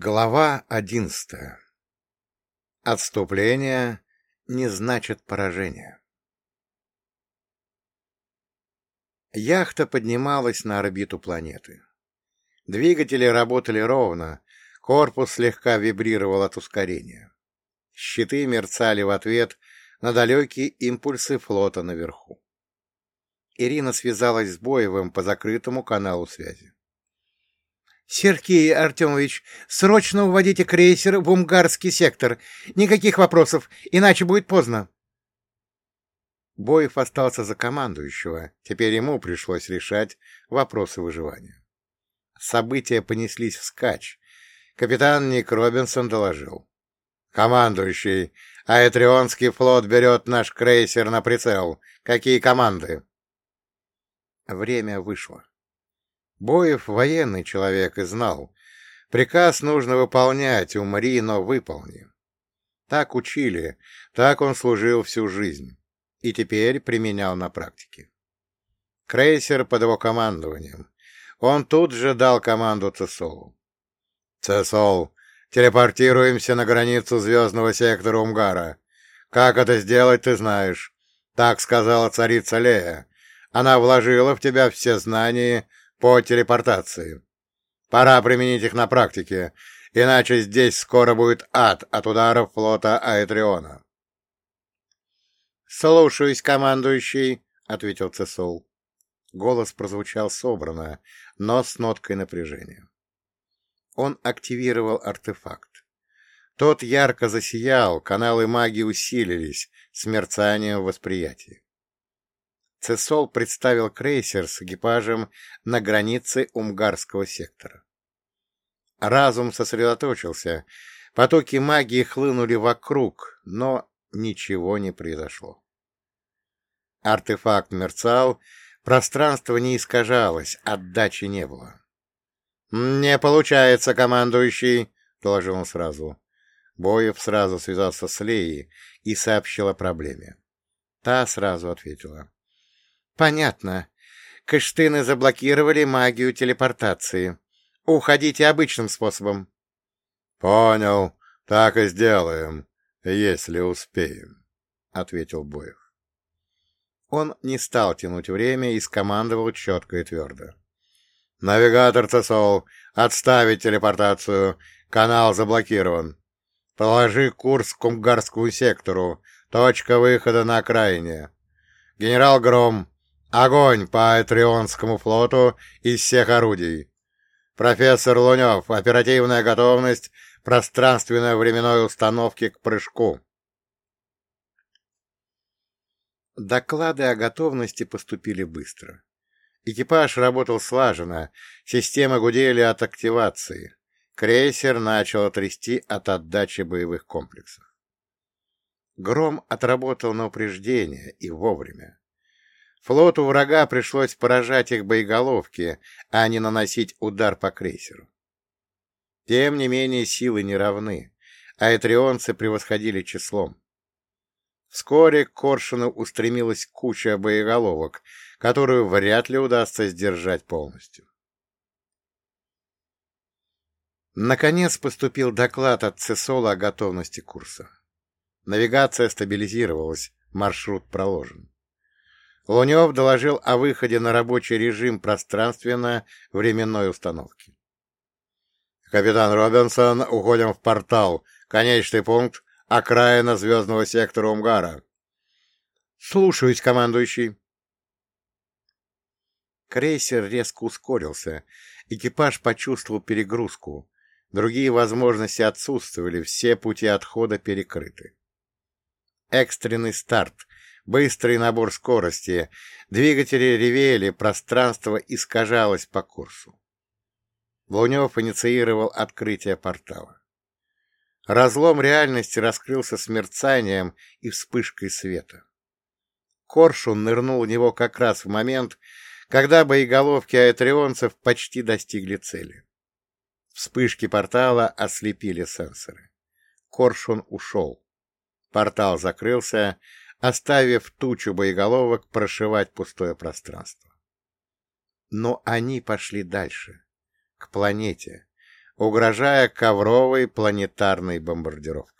Глава одиннадцатая. Отступление не значит поражение. Яхта поднималась на орбиту планеты. Двигатели работали ровно, корпус слегка вибрировал от ускорения. Щиты мерцали в ответ на далекие импульсы флота наверху. Ирина связалась с Боевым по закрытому каналу связи. «Сергей Артемович, срочно уводите крейсер в Умгарский сектор. Никаких вопросов, иначе будет поздно». Боев остался за командующего, теперь ему пришлось решать вопросы выживания. События понеслись вскачь. Капитан Ник Робинсон доложил. «Командующий, Аэтрионский флот берет наш крейсер на прицел. Какие команды?» Время вышло. Боев военный человек и знал. Приказ нужно выполнять, умри, но выполни. Так учили, так он служил всю жизнь. И теперь применял на практике. Крейсер под его командованием. Он тут же дал команду Цесолу. «Цесол, телепортируемся на границу звездного сектора Умгара. Как это сделать, ты знаешь. Так сказала царица Лея. Она вложила в тебя все знания по телепортации. Пора применить их на практике, иначе здесь скоро будет ад от ударов флота Аэтриона. «Слушаюсь, командующий», — ответил Цесол. Голос прозвучал собрано, но с ноткой напряжения. Он активировал артефакт. Тот ярко засиял, каналы магии усилились с мерцанием восприятия. Цесол представил крейсер с экипажем на границе Умгарского сектора. Разум сосредоточился, потоки магии хлынули вокруг, но ничего не произошло. Артефакт мерцал, пространство не искажалось, отдачи не было. «Не получается, командующий!» — доложил он сразу. Боев сразу связался с Леей и сообщил о проблеме. Та сразу ответила. Понятно. Кыштыны заблокировали магию телепортации. Уходите обычным способом. Понял. Так и сделаем, если успеем, ответил Боев. Он не стал тянуть время и скомандовал четко и твердо. «Навигатор ЦСОЛ, отставить телепортацию. Канал заблокирован. Положи курс к Кумгарскому сектору. Точка выхода на окраине. Генерал Гром, Огонь по Этрионскому флоту из всех орудий. Профессор Лунев, оперативная готовность пространственно-временной установки к прыжку. Доклады о готовности поступили быстро. Экипаж работал слаженно, системы гудели от активации. Крейсер начал трясти от отдачи боевых комплексов. Гром отработал на упреждение и вовремя. Флоту врага пришлось поражать их боеголовки, а не наносить удар по крейсеру. Тем не менее, силы не равны, а этрионцы превосходили числом. Вскоре к Коршуну устремилась куча боеголовок, которую вряд ли удастся сдержать полностью. Наконец поступил доклад от Цесола о готовности курса. Навигация стабилизировалась, маршрут проложен. Лунев доложил о выходе на рабочий режим пространственно-временной установки. «Капитан Робинсон, уходим в портал. Конечный пункт — окраина звездного сектора Умгара». «Слушаюсь, командующий». Крейсер резко ускорился. Экипаж почувствовал перегрузку. Другие возможности отсутствовали, все пути отхода перекрыты. Экстренный старт Быстрый набор скорости. Двигатели ревели, пространство искажалось по курсу. Лунев инициировал открытие портала. Разлом реальности раскрылся с мерцанием и вспышкой света. Коршун нырнул в него как раз в момент, когда боеголовки аэтрионцев почти достигли цели. Вспышки портала ослепили сенсоры. Коршун ушел. Портал закрылся, оставив тучу боеголовок прошивать пустое пространство. Но они пошли дальше, к планете, угрожая ковровой планетарной бомбардировкой.